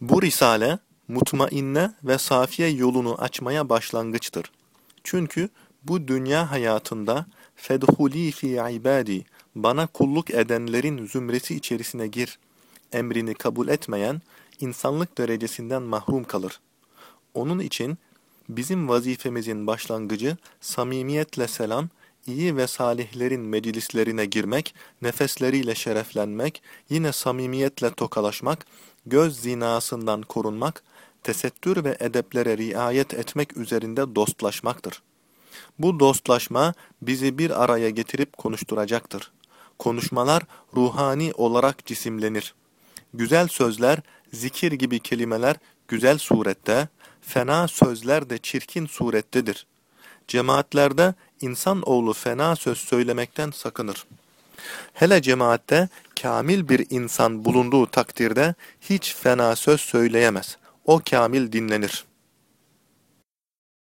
Bu risale, mutmainne ve safiye yolunu açmaya başlangıçtır. Çünkü bu dünya hayatında fedhuli fi ibadi bana kulluk edenlerin zümresi içerisine gir emrini kabul etmeyen insanlık derecesinden mahrum kalır. Onun için bizim vazifemizin başlangıcı samimiyetle selam, iyi ve salihlerin meclislerine girmek, nefesleriyle şereflenmek, yine samimiyetle tokalaşmak, göz zinasından korunmak, tesettür ve edeplere riayet etmek üzerinde dostlaşmaktır. Bu dostlaşma bizi bir araya getirip konuşturacaktır. Konuşmalar ruhani olarak cisimlenir. Güzel sözler, zikir gibi kelimeler güzel surette, fena sözler de çirkin surettedir. Cemaatlerde insan oğlu fena söz söylemekten sakınır. Hele cemaatte kamil bir insan bulunduğu takdirde hiç fena söz söyleyemez. O kamil dinlenir.